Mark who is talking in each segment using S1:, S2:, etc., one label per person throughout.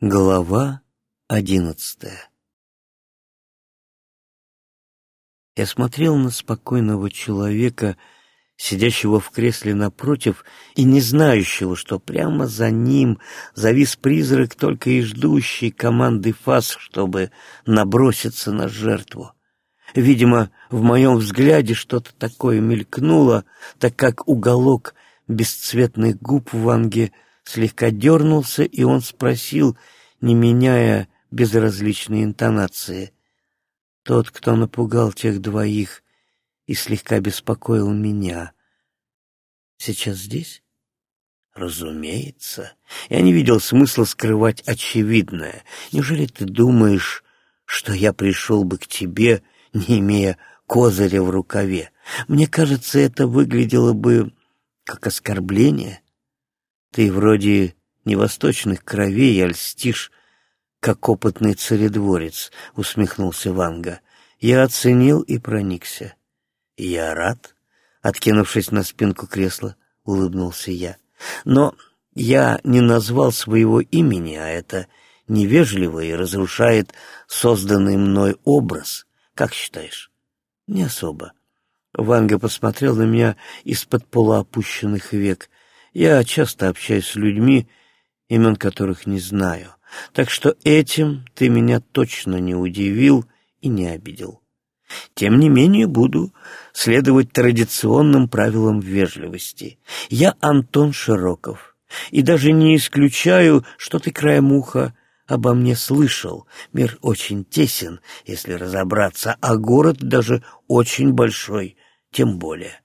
S1: Глава одиннадцатая Я смотрел на спокойного человека, сидящего в кресле напротив и не знающего, что прямо за ним завис призрак, только и ждущий команды ФАС, чтобы наброситься на жертву. Видимо, в моем взгляде что-то такое мелькнуло, так как уголок бесцветных губ Ванге слегка дернулся, и он спросил, не меняя безразличной интонации, «Тот, кто напугал тех двоих и слегка беспокоил меня, сейчас здесь?» «Разумеется. Я не видел смысла скрывать очевидное. Неужели ты думаешь, что я пришел бы к тебе, не имея козыря в рукаве? Мне кажется, это выглядело бы как оскорбление. Ты вроде не восточных кровей, а льстишь, как опытный царедворец, — усмехнулся Ванга. Я оценил и проникся. Я рад, откинувшись на спинку кресла, улыбнулся я. Но я не назвал своего имени, а это невежливо и разрушает созданный мной образ. Как считаешь? Не особо. Ванга посмотрел на меня из-под полуопущенных век. Я часто общаюсь с людьми, имен которых не знаю. Так что этим ты меня точно не удивил и не обидел. Тем не менее буду следовать традиционным правилам вежливости. Я Антон Широков, и даже не исключаю, что ты краем уха обо мне слышал. Мир очень тесен, если разобраться, а город даже очень большой, тем более.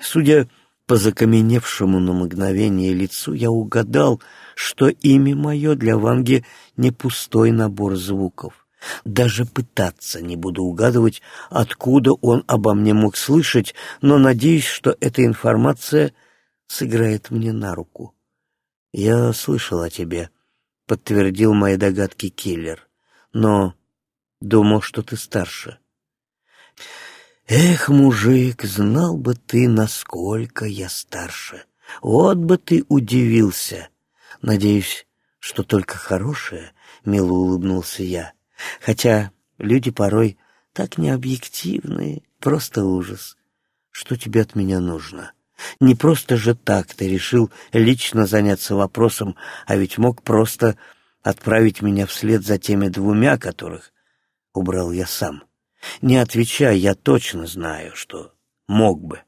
S1: Судя по закаменевшему на мгновение лицу, я угадал, что имя мое для Ванги не пустой набор звуков. Даже пытаться не буду угадывать, откуда он обо мне мог слышать, но надеюсь, что эта информация сыграет мне на руку. «Я слышал о тебе», — подтвердил мои догадки киллер, — «но думал, что ты старше». Эх, мужик, знал бы ты, насколько я старше. Вот бы ты удивился. Надеюсь, что только хорошее, — мило улыбнулся я. Хотя люди порой так необъективные, просто ужас. Что тебе от меня нужно? Не просто же так ты решил лично заняться вопросом, а ведь мог просто отправить меня вслед за теми двумя, которых убрал я сам. Не отвечай, я точно знаю, что мог бы.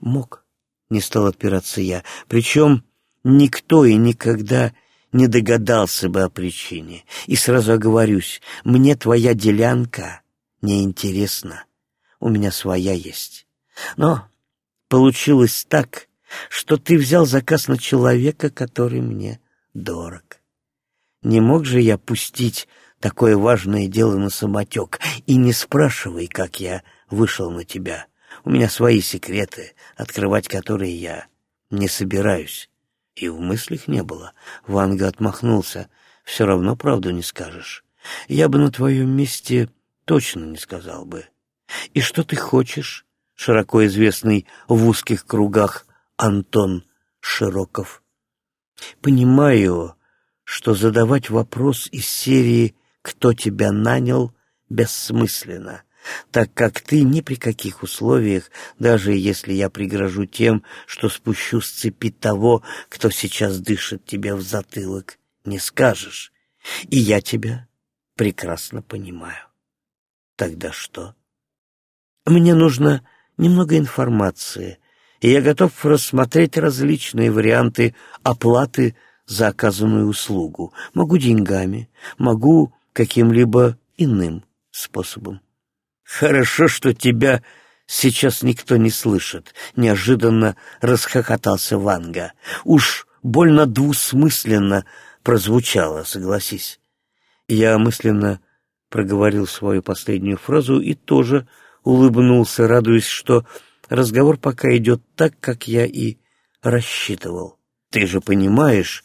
S1: Мог, не стал отпираться я. Причем никто и никогда не догадался бы о причине. И сразу оговорюсь, мне твоя делянка не интересна. У меня своя есть. Но получилось так, что ты взял заказ на человека, который мне дорог. Не мог же я пустить такое важное дело на самотек, и не спрашивай, как я вышел на тебя. У меня свои секреты, открывать которые я не собираюсь. И в мыслях не было. Ванга отмахнулся. Все равно правду не скажешь. Я бы на твоем месте точно не сказал бы. И что ты хочешь, широко известный в узких кругах Антон Широков? Понимаю, что задавать вопрос из серии «Кто тебя нанял?» бессмысленно, так как ты ни при каких условиях, даже если я пригрожу тем, что спущу с цепи того, кто сейчас дышит тебе в затылок, не скажешь. И я тебя прекрасно понимаю. Тогда что? Мне нужно немного информации, и я готов рассмотреть различные варианты оплаты за оказанную услугу. Могу деньгами, могу каким-либо иным способом. Хорошо, что тебя сейчас никто не слышит, неожиданно расхохотался Ванга. Уж больно двусмысленно прозвучало, согласись. Я мысленно проговорил свою последнюю фразу и тоже улыбнулся, радуясь, что разговор пока идет так, как я и рассчитывал. Ты же понимаешь,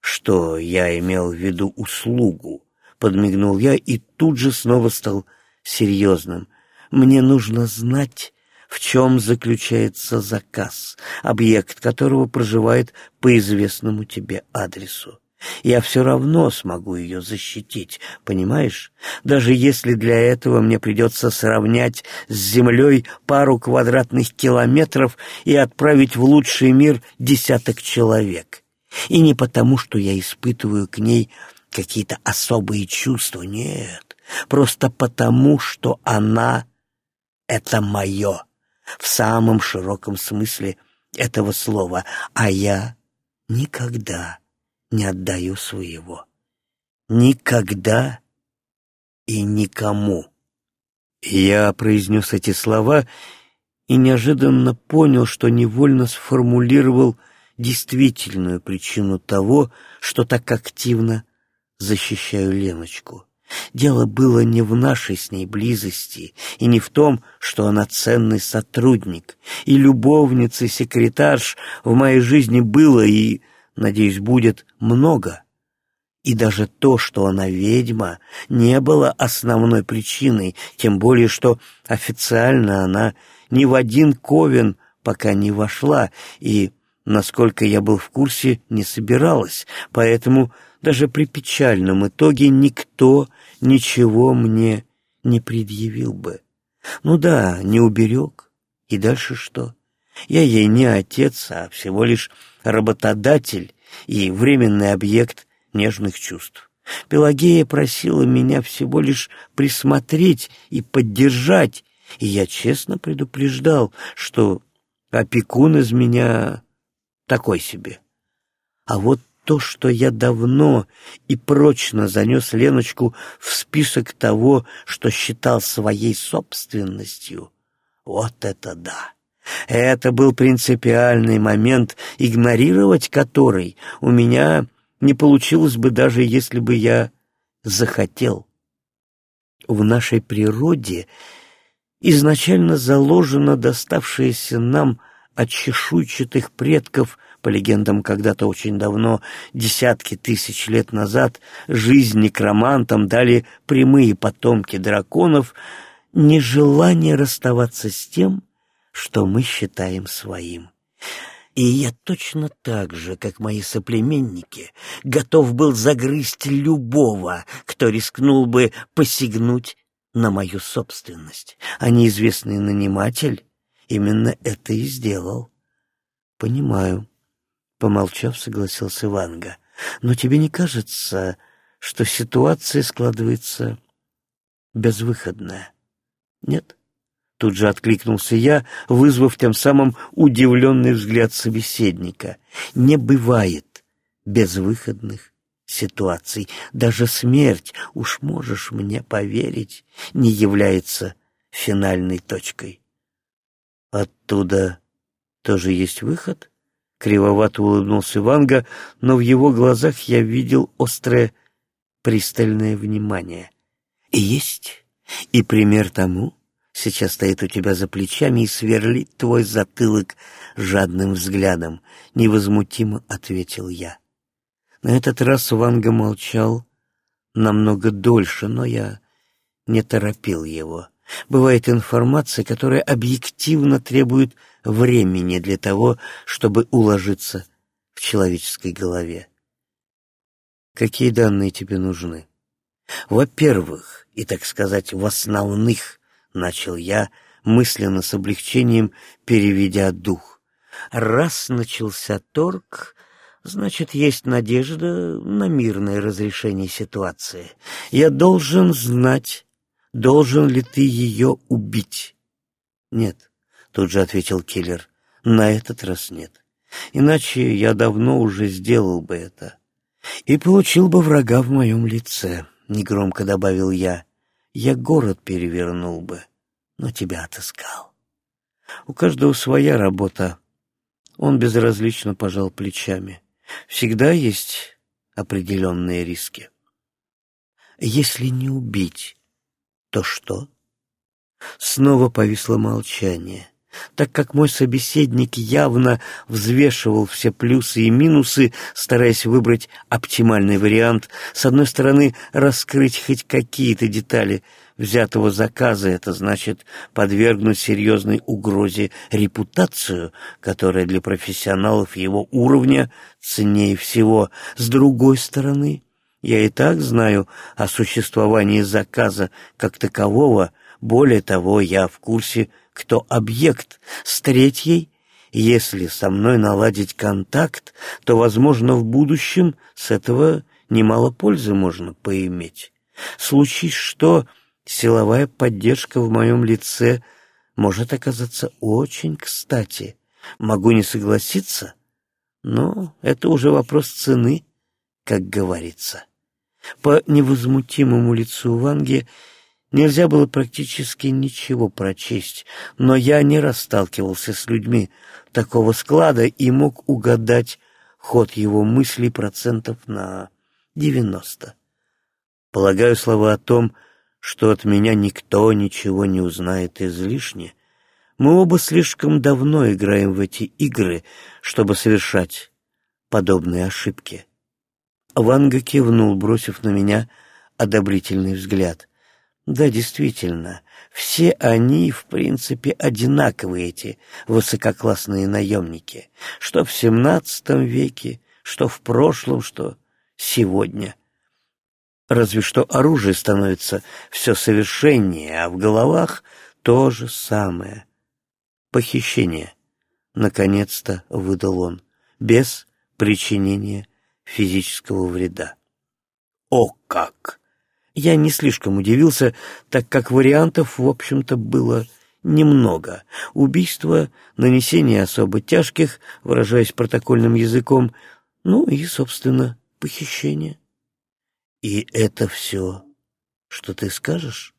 S1: что я имел в виду услугу, подмигнул я и тут же снова стал серьезным. Мне нужно знать, в чем заключается заказ, объект которого проживает по известному тебе адресу. Я все равно смогу ее защитить, понимаешь? Даже если для этого мне придется сравнять с землей пару квадратных километров и отправить в лучший мир десяток человек. И не потому, что я испытываю к ней какие-то особые чувства, нет. Просто потому, что она — это мое, в самом широком смысле этого слова, а я никогда не отдаю своего. Никогда и никому. Я произнес эти слова и неожиданно понял, что невольно сформулировал действительную причину того, что так активно защищаю Леночку. Дело было не в нашей с ней близости и не в том, что она ценный сотрудник, и любовниц, и секретарш в моей жизни было и, надеюсь, будет много. И даже то, что она ведьма, не было основной причиной, тем более, что официально она ни в один ковен пока не вошла и, насколько я был в курсе, не собиралась, поэтому даже при печальном итоге никто ничего мне не предъявил бы. Ну да, не уберег. И дальше что? Я ей не отец, а всего лишь работодатель и временный объект нежных чувств. Пелагея просила меня всего лишь присмотреть и поддержать, и я честно предупреждал, что опекун из меня такой себе. А вот то, что я давно и прочно занес Леночку в список того, что считал своей собственностью, вот это да! Это был принципиальный момент, игнорировать который у меня не получилось бы даже если бы я захотел. В нашей природе изначально заложено доставшееся нам от чешуйчатых предков по легендам, когда-то очень давно, десятки тысяч лет назад, жизнь некромантам дали прямые потомки драконов, нежелание расставаться с тем, что мы считаем своим. И я точно так же, как мои соплеменники, готов был загрызть любого, кто рискнул бы посягнуть на мою собственность. А неизвестный наниматель именно это и сделал. Понимаю. Помолчав, согласился Ванга. Но тебе не кажется, что ситуация складывается безвыходная? Нет? Тут же откликнулся я, вызвав тем самым удивленный взгляд собеседника. Не бывает безвыходных ситуаций. Даже смерть, уж можешь мне поверить, не является финальной точкой. Оттуда тоже есть выход? Кривовато улыбнулся Ванга, но в его глазах я видел острое, пристальное внимание. И есть, и пример тому сейчас стоит у тебя за плечами и сверлит твой затылок жадным взглядом, невозмутимо ответил я. На этот раз Ванга молчал намного дольше, но я не торопил его. Бывает информация, которая объективно требует времени для того, чтобы уложиться в человеческой голове. Какие данные тебе нужны? Во-первых, и, так сказать, в основных, начал я, мысленно с облегчением переведя дух. Раз начался торг, значит, есть надежда на мирное разрешение ситуации. Я должен знать, должен ли ты ее убить. Нет, тут же ответил киллер. На этот раз нет. Иначе я давно уже сделал бы это. И получил бы врага в моем лице, негромко добавил я. Я город перевернул бы, но тебя отыскал. У каждого своя работа. Он безразлично пожал плечами. Всегда есть определенные риски. Если не убить, то что? Снова повисло молчание. Так как мой собеседник явно взвешивал все плюсы и минусы, стараясь выбрать оптимальный вариант, с одной стороны, раскрыть хоть какие-то детали взятого заказа, это значит подвергнуть серьезной угрозе репутацию, которая для профессионалов его уровня ценнее всего. С другой стороны, я и так знаю о существовании заказа как такового, более того, я в курсе кто объект, с третьей если со мной наладить контакт, то, возможно, в будущем с этого немало пользы можно поиметь. Случись что, силовая поддержка в моем лице может оказаться очень кстати. Могу не согласиться, но это уже вопрос цены, как говорится. По невозмутимому лицу Ванги Нельзя было практически ничего прочесть, но я не расталкивался с людьми такого склада и мог угадать ход его мыслей процентов на девяносто. Полагаю, слова о том, что от меня никто ничего не узнает излишне, мы оба слишком давно играем в эти игры, чтобы совершать подобные ошибки. Ванга кивнул, бросив на меня одобрительный взгляд — да, действительно, все они, в принципе, одинаковые, эти высококлассные наемники, что в семнадцатом веке, что в прошлом, что сегодня. Разве что оружие становится все совершеннее, а в головах то же самое. Похищение. Наконец-то выдал он, без причинения физического вреда. О как! Я не слишком удивился, так как вариантов, в общем-то, было немного. Убийство, нанесение особо тяжких, выражаясь протокольным языком, ну и, собственно, похищение. И это все, что ты скажешь?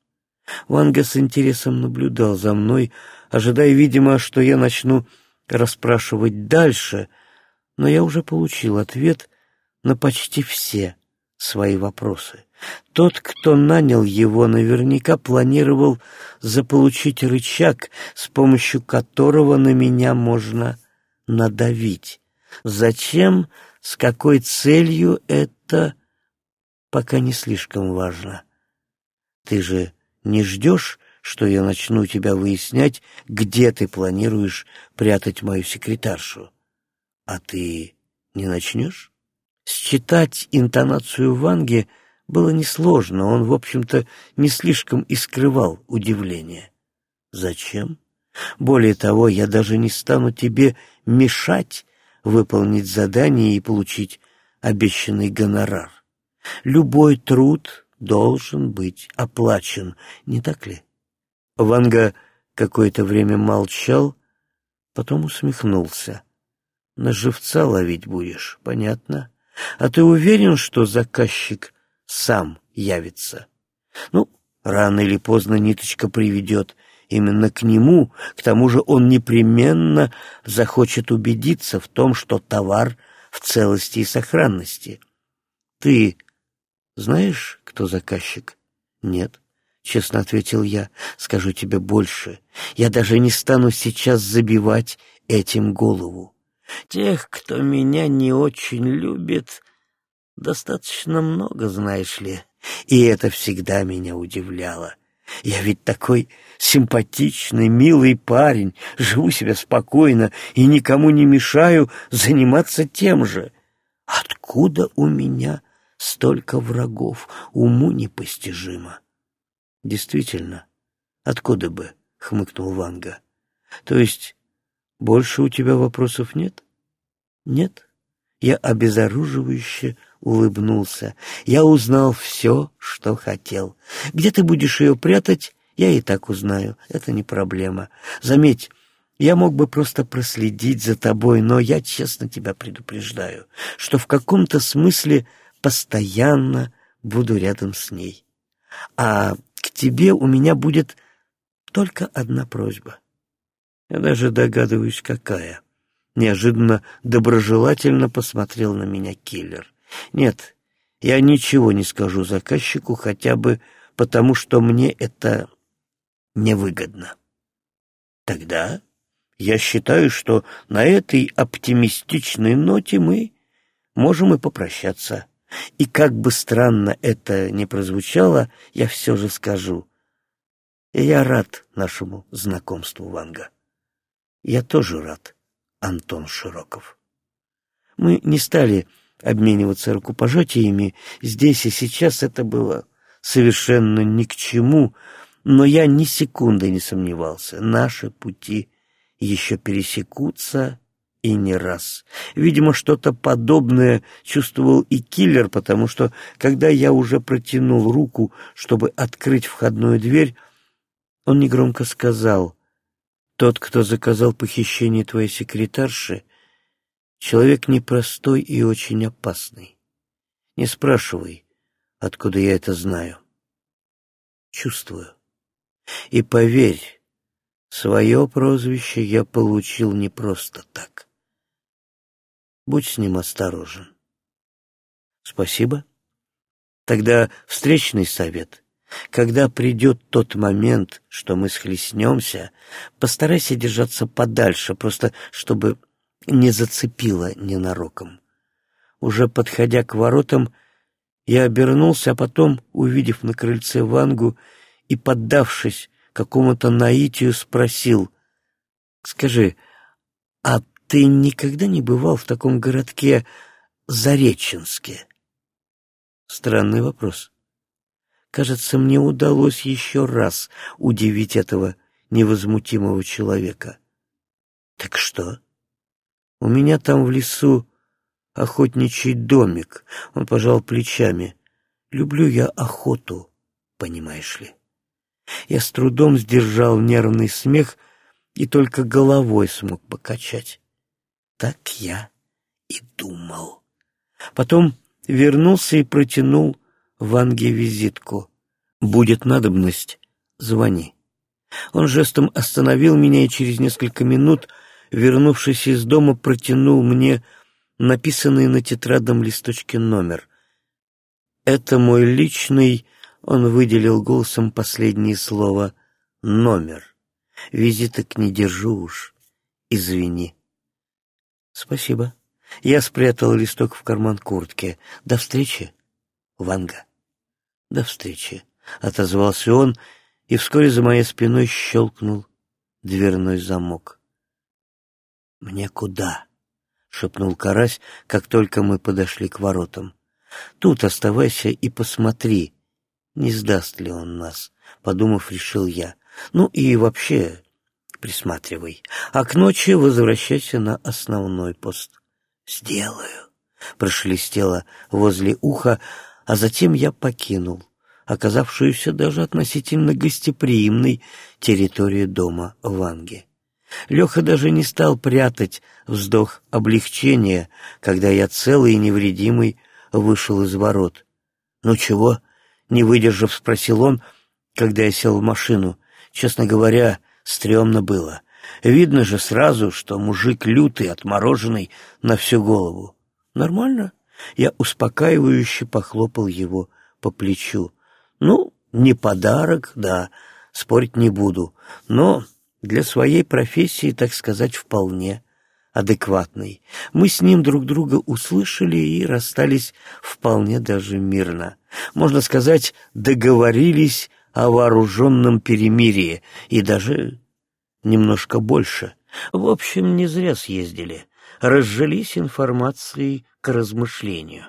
S1: Ванга с интересом наблюдал за мной, ожидая, видимо, что я начну расспрашивать дальше, но я уже получил ответ на почти все свои вопросы. Тот, кто нанял его, наверняка планировал заполучить рычаг, с помощью которого на меня можно надавить. Зачем, с какой целью это пока не слишком важно. Ты же не ждешь, что я начну тебя выяснять, где ты планируешь прятать мою секретаршу? А ты не начнешь? Считать интонацию Ванги — было несложно, он, в общем-то, не слишком и скрывал удивление. «Зачем? Более того, я даже не стану тебе мешать выполнить задание и получить обещанный гонорар. Любой труд должен быть оплачен, не так ли?» Ванга какое-то время молчал, потом усмехнулся. «На живца ловить будешь, понятно? А ты уверен, что заказчик сам явится. Ну, рано или поздно ниточка приведет именно к нему, к тому же он непременно захочет убедиться в том, что товар в целости и сохранности. Ты знаешь, кто заказчик? Нет. Честно ответил я, скажу тебе больше. Я даже не стану сейчас забивать этим голову. Тех, кто меня не очень любит, Достаточно много, знаешь ли, и это всегда меня удивляло. Я ведь такой симпатичный, милый парень, живу себе спокойно и никому не мешаю заниматься тем же. Откуда у меня столько врагов, уму непостижимо? Действительно, откуда бы, — хмыкнул Ванга. То есть больше у тебя вопросов нет? Нет? Я обезоруживающе улыбнулся. Я узнал все, что хотел. Где ты будешь ее прятать, я и так узнаю. Это не проблема. Заметь, я мог бы просто проследить за тобой, но я честно тебя предупреждаю, что в каком-то смысле постоянно буду рядом с ней. А к тебе у меня будет только одна просьба. Я даже догадываюсь, какая. Неожиданно доброжелательно посмотрел на меня киллер. Нет, я ничего не скажу заказчику, хотя бы потому, что мне это невыгодно. Тогда Я считаю, что на этой оптимистичной ноте мы можем и попрощаться. И как бы странно это ни прозвучало, я все же скажу. Я рад нашему знакомству, Ванга. Я тоже рад, Антон Широков. Мы не стали обмениваться рукопожатиями. Здесь и сейчас это было совершенно ни к чему, но я ни секунды не сомневался. Наши пути еще пересекутся и не раз. Видимо, что-то подобное чувствовал и киллер, потому что, когда я уже протянул руку, чтобы открыть входную дверь, он негромко сказал, «Тот, кто заказал похищение твоей секретарши, человек непростой и очень опасный. Не спрашивай, откуда я это знаю. Чувствую. И поверь, свое прозвище я получил не просто так. Будь с ним осторожен. Спасибо. Тогда встречный совет. Когда придет тот момент, что мы схлестнемся, постарайся держаться подальше, просто чтобы не зацепило ненароком. Уже подходя к воротам, я обернулся, а потом, увидев на крыльце Вангу и поддавшись какому-то наитию, спросил, «Скажи, а ты никогда не бывал в таком городке Зареченске?» Странный вопрос. Кажется, мне удалось еще раз удивить этого невозмутимого человека. «Так что?» «У меня там в лесу охотничий домик. Он пожал плечами. Люблю я охоту, понимаешь ли. Я с трудом сдержал нервный смех и только головой смог покачать. Так я и думал. Потом вернулся и протянул Ванге визитку. «Будет надобность, звони». Он жестом остановил меня и через несколько минут, вернувшись из дома, протянул мне написанный на тетрадном листочке номер. «Это мой личный...» — он выделил голосом последнее слово «номер». «Визиток не держу уж. Извини». «Спасибо». Я спрятал листок в карман куртки. «До встречи, Ванга». «До встречи», — отозвался он, и вскоре за моей спиной щелкнул дверной замок. «Мне куда?» — шепнул Карась, как только мы подошли к воротам. «Тут оставайся и посмотри, не сдаст ли он нас», — подумав, решил я. «Ну и вообще присматривай, а к ночи возвращайся на основной пост». «Сделаю», — прошелестело возле уха, а затем я покинул оказавшуюся даже относительно гостеприимной территорию дома Ванги. Леха даже не стал прятать вздох облегчения, когда я целый и невредимый вышел из ворот. «Ну чего?» — не выдержав, спросил он, когда я сел в машину. Честно говоря, стрёмно было. Видно же сразу, что мужик лютый, отмороженный на всю голову. «Нормально?» Я успокаивающе похлопал его по плечу. «Ну, не подарок, да, спорить не буду, но для своей профессии, так сказать, вполне адекватный. Мы с ним друг друга услышали и расстались вполне даже мирно. Можно сказать, договорились о вооруженном перемирии и даже немножко больше. В общем, не зря съездили. Разжились информацией к размышлению.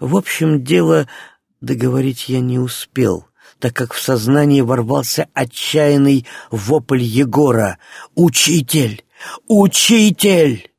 S1: В общем, дело договорить я не успел так как в сознание ворвался отчаянный вопль Егора «Учитель! Учитель!»